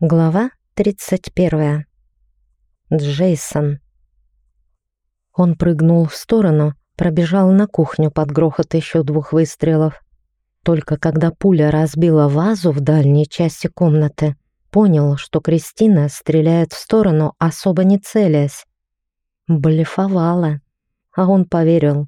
Глава 31. Джейсон. Он прыгнул в сторону, пробежал на кухню под грохот еще двух выстрелов. Только когда пуля разбила вазу в дальней части комнаты, понял, что Кристина стреляет в сторону, особо не целясь. Блефовала, а он поверил.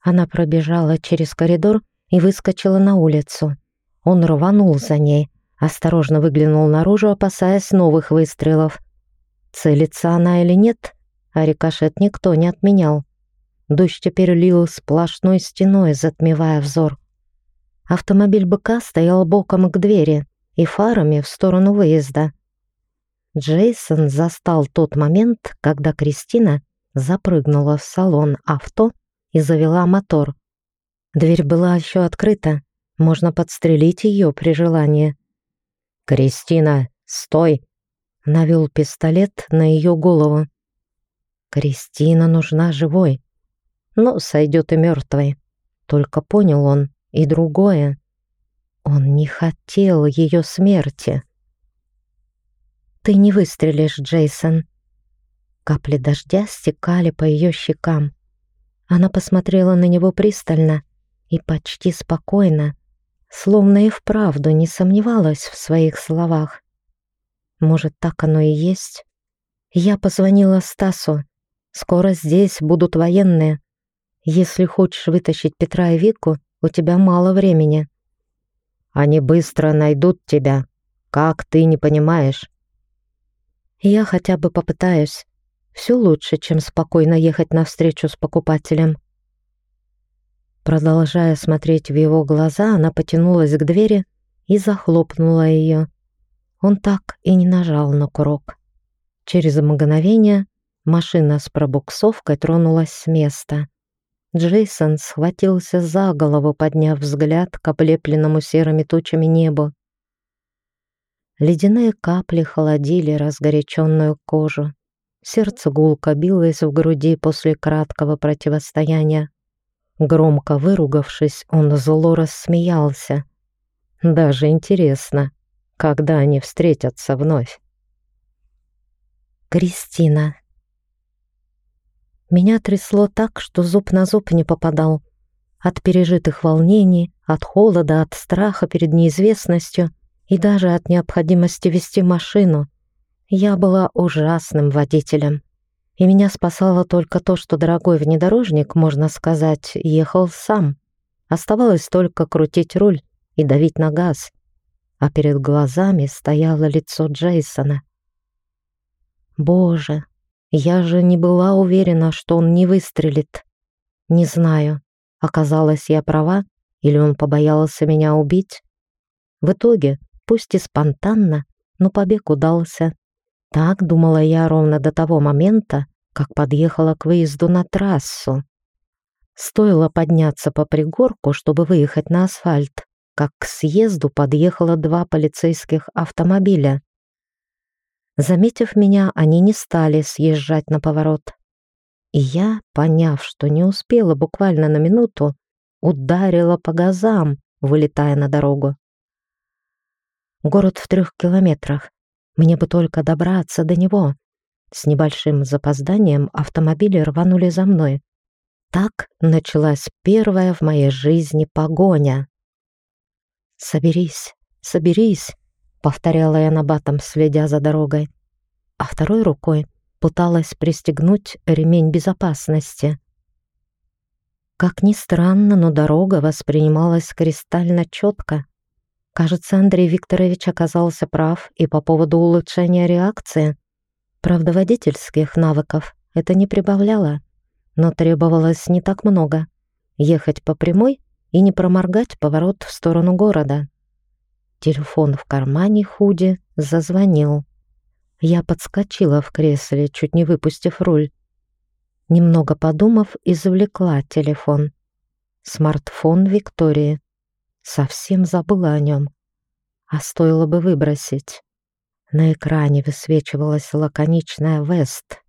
Она пробежала через коридор и выскочила на улицу. Он рванул за ней, Осторожно выглянул наружу, опасаясь новых выстрелов. Целится она или нет, а рикошет никто не отменял. Дождь теперь лил сплошной стеной, затмевая взор. Автомобиль быка стоял боком к двери и фарами в сторону выезда. Джейсон застал тот момент, когда Кристина запрыгнула в салон авто и завела мотор. Дверь была еще открыта, можно подстрелить ее при желании. «Кристина, стой!» Навел пистолет на ее голову. Кристина нужна живой, но сойдет и мертвой. Только понял он и другое. Он не хотел ее смерти. «Ты не выстрелишь, Джейсон». Капли дождя стекали по ее щекам. Она посмотрела на него пристально и почти спокойно, словно и вправду не сомневалась в своих словах. Может, так оно и есть? Я позвонила Стасу. Скоро здесь будут военные. Если хочешь вытащить Петра и Вику, у тебя мало времени. Они быстро найдут тебя. Как ты не понимаешь? Я хотя бы попытаюсь. Все лучше, чем спокойно ехать навстречу с покупателем. Продолжая смотреть в его глаза, она потянулась к двери и захлопнула ее. Он так и не нажал на курок. Через мгновение машина с пробуксовкой тронулась с места. Джейсон схватился за голову, подняв взгляд к облепленному серыми тучами небу. Ледяные капли холодили разгоряченную кожу. Сердце гулко билось в груди после краткого противостояния. Громко выругавшись, он зло рассмеялся. Даже интересно, когда они встретятся вновь. Кристина. Меня трясло так, что зуб на зуб не попадал. От пережитых волнений, от холода, от страха перед неизвестностью и даже от необходимости вести машину. Я была ужасным водителем и меня спасало только то, что дорогой внедорожник, можно сказать, ехал сам. Оставалось только крутить руль и давить на газ, а перед глазами стояло лицо Джейсона. Боже, я же не была уверена, что он не выстрелит. Не знаю, оказалась я права или он побоялся меня убить. В итоге, пусть и спонтанно, но побег удался. Так думала я ровно до того момента, как подъехала к выезду на трассу. Стоило подняться по пригорку, чтобы выехать на асфальт, как к съезду подъехало два полицейских автомобиля. Заметив меня, они не стали съезжать на поворот. И я, поняв, что не успела буквально на минуту, ударила по газам, вылетая на дорогу. Город в трех километрах. Мне бы только добраться до него. С небольшим запозданием автомобили рванули за мной. Так началась первая в моей жизни погоня. «Соберись, соберись», — повторяла я на батом, следя за дорогой. А второй рукой пыталась пристегнуть ремень безопасности. Как ни странно, но дорога воспринималась кристально четко. Кажется, Андрей Викторович оказался прав и по поводу улучшения реакции. Правда, водительских навыков это не прибавляло, но требовалось не так много. Ехать по прямой и не проморгать поворот в сторону города. Телефон в кармане худи зазвонил. Я подскочила в кресле, чуть не выпустив руль. Немного подумав, извлекла телефон. Смартфон Виктории. Совсем забыла о нем. А стоило бы выбросить. На экране высвечивалась лаконичная «Вест»,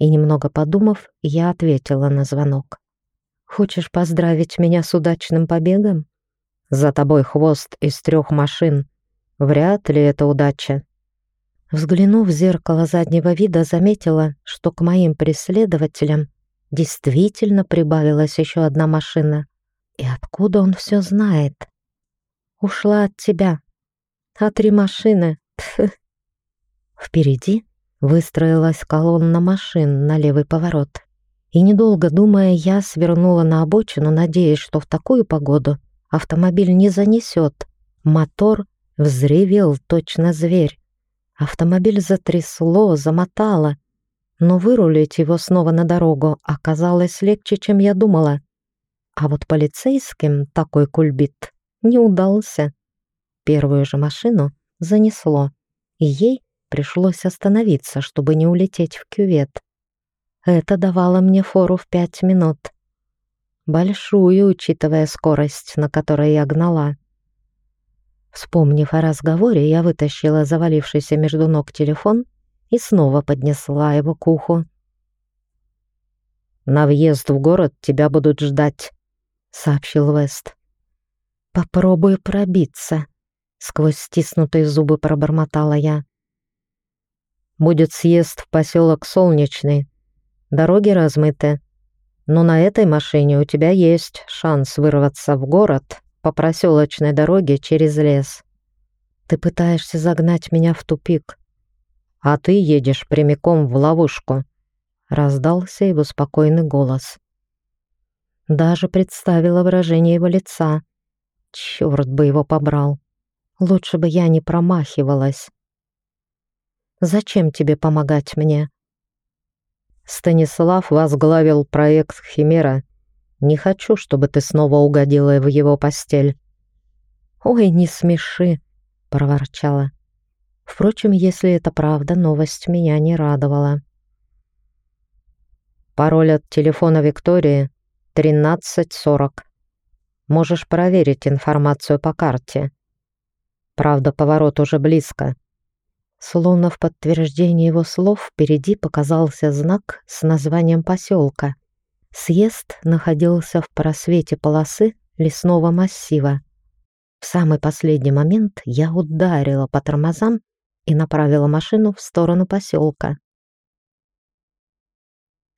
и, немного подумав, я ответила на звонок. «Хочешь поздравить меня с удачным побегом?» «За тобой хвост из трех машин. Вряд ли это удача». Взглянув в зеркало заднего вида, заметила, что к моим преследователям действительно прибавилась еще одна машина. И откуда он все знает? Ушла от тебя. А три машины? Впереди выстроилась колонна машин на левый поворот. И недолго думая, я свернула на обочину, надеясь, что в такую погоду автомобиль не занесет. Мотор взревел точно зверь. Автомобиль затрясло, замотало, но вырулить его снова на дорогу оказалось легче, чем я думала. А вот полицейским такой кульбит не удался. Первую же машину занесло, и ей пришлось остановиться, чтобы не улететь в кювет. Это давало мне фору в пять минут. Большую, учитывая скорость, на которой я гнала. Вспомнив о разговоре, я вытащила завалившийся между ног телефон и снова поднесла его к уху. «На въезд в город тебя будут ждать», — сообщил Вест. «Попробую пробиться», — сквозь стиснутые зубы пробормотала я. «Будет съезд в поселок Солнечный. Дороги размыты. Но на этой машине у тебя есть шанс вырваться в город по проселочной дороге через лес. Ты пытаешься загнать меня в тупик, а ты едешь прямиком в ловушку», — раздался его спокойный голос. Даже представила выражение его лица. Черт бы его побрал. Лучше бы я не промахивалась. «Зачем тебе помогать мне?» Станислав возглавил проект «Химера», не хочу, чтобы ты снова угодила в его постель». «Ой, не смеши», — проворчала. Впрочем, если это правда, новость меня не радовала. Пароль от телефона Виктории 1340. Можешь проверить информацию по карте. Правда, поворот уже близко. Словно в подтверждение его слов впереди показался знак с названием поселка. Съезд находился в просвете полосы лесного массива. В самый последний момент я ударила по тормозам и направила машину в сторону поселка.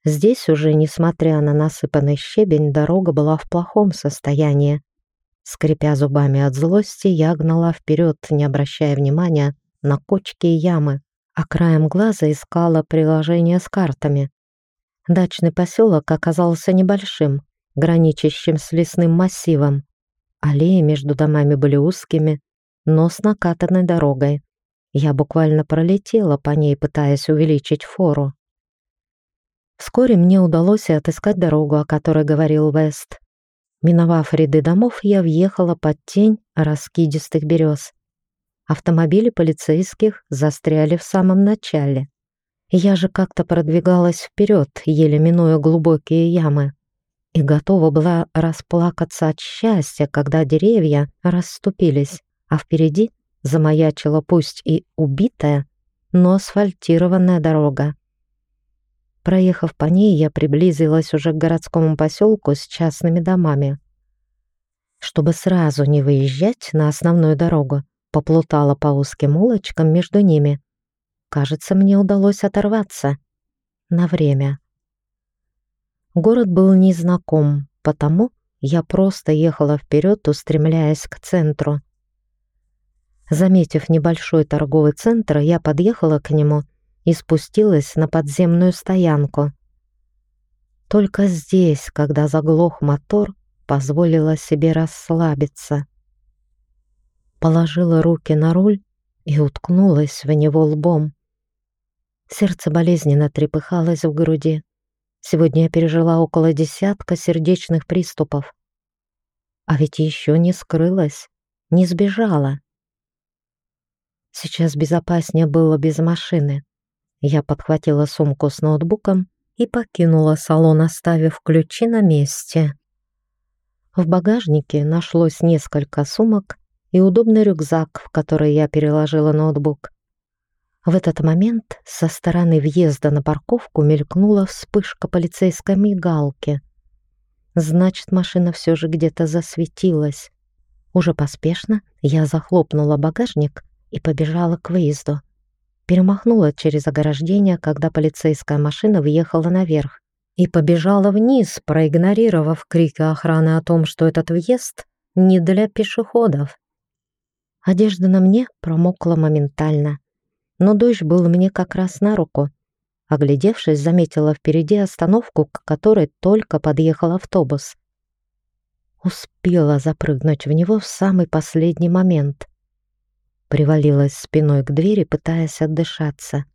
Здесь уже, несмотря на насыпанный щебень, дорога была в плохом состоянии. Скрипя зубами от злости, я гнала вперед, не обращая внимания на кочки и ямы, а краем глаза искала приложение с картами. Дачный поселок оказался небольшим, граничащим с лесным массивом. Аллеи между домами были узкими, но с накатанной дорогой. Я буквально пролетела по ней, пытаясь увеличить фору. Вскоре мне удалось отыскать дорогу, о которой говорил Вест. Миновав ряды домов, я въехала под тень раскидистых берез. Автомобили полицейских застряли в самом начале. Я же как-то продвигалась вперед, еле минуя глубокие ямы, и готова была расплакаться от счастья, когда деревья расступились, а впереди замаячила пусть и убитая, но асфальтированная дорога. Проехав по ней, я приблизилась уже к городскому поселку с частными домами. Чтобы сразу не выезжать на основную дорогу, поплутала по узким улочкам между ними — Кажется, мне удалось оторваться. На время. Город был незнаком, потому я просто ехала вперед, устремляясь к центру. Заметив небольшой торговый центр, я подъехала к нему и спустилась на подземную стоянку. Только здесь, когда заглох мотор, позволила себе расслабиться. Положила руки на руль и уткнулась в него лбом. Сердце болезненно трепыхалось в груди. Сегодня я пережила около десятка сердечных приступов. А ведь еще не скрылась, не сбежала. Сейчас безопаснее было без машины. Я подхватила сумку с ноутбуком и покинула салон, оставив ключи на месте. В багажнике нашлось несколько сумок и удобный рюкзак, в который я переложила ноутбук. В этот момент со стороны въезда на парковку мелькнула вспышка полицейской мигалки. Значит, машина все же где-то засветилась. Уже поспешно я захлопнула багажник и побежала к выезду. Перемахнула через ограждение, когда полицейская машина въехала наверх, и побежала вниз, проигнорировав крики охраны о том, что этот въезд не для пешеходов. Одежда на мне промокла моментально, но дождь был мне как раз на руку. Оглядевшись, заметила впереди остановку, к которой только подъехал автобус. Успела запрыгнуть в него в самый последний момент. Привалилась спиной к двери, пытаясь отдышаться.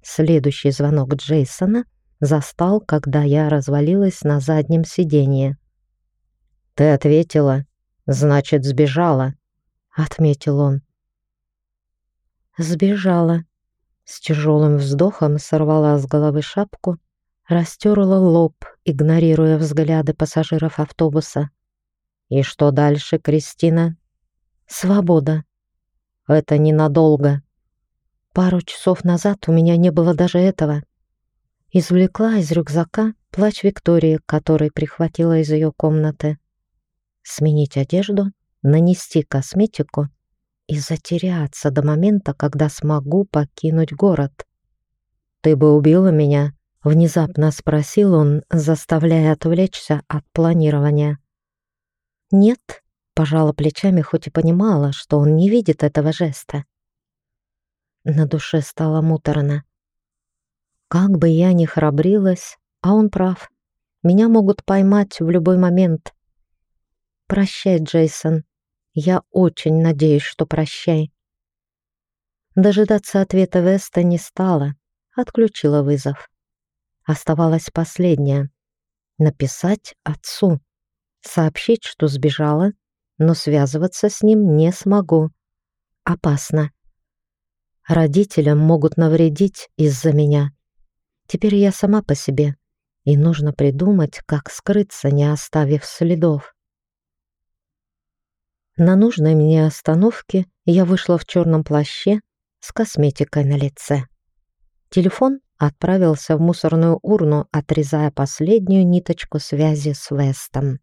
Следующий звонок Джейсона застал, когда я развалилась на заднем сиденье. «Ты ответила, значит, сбежала», — отметил он. «Сбежала». С тяжелым вздохом сорвала с головы шапку, растерла лоб, игнорируя взгляды пассажиров автобуса. «И что дальше, Кристина?» «Свобода», это ненадолго. Пару часов назад у меня не было даже этого. Извлекла из рюкзака плащ Виктории, который прихватила из ее комнаты. Сменить одежду, нанести косметику и затеряться до момента, когда смогу покинуть город. «Ты бы убила меня?» — внезапно спросил он, заставляя отвлечься от планирования. «Нет», Пожала плечами, хоть и понимала, что он не видит этого жеста. На душе стало муторно. Как бы я ни храбрилась, а он прав. Меня могут поймать в любой момент. Прощай, Джейсон. Я очень надеюсь, что прощай. Дожидаться ответа Веста не стала. Отключила вызов. Оставалось последнее. Написать отцу. Сообщить, что сбежала но связываться с ним не смогу. Опасно. Родителям могут навредить из-за меня. Теперь я сама по себе, и нужно придумать, как скрыться, не оставив следов. На нужной мне остановке я вышла в черном плаще с косметикой на лице. Телефон отправился в мусорную урну, отрезая последнюю ниточку связи с Вестом.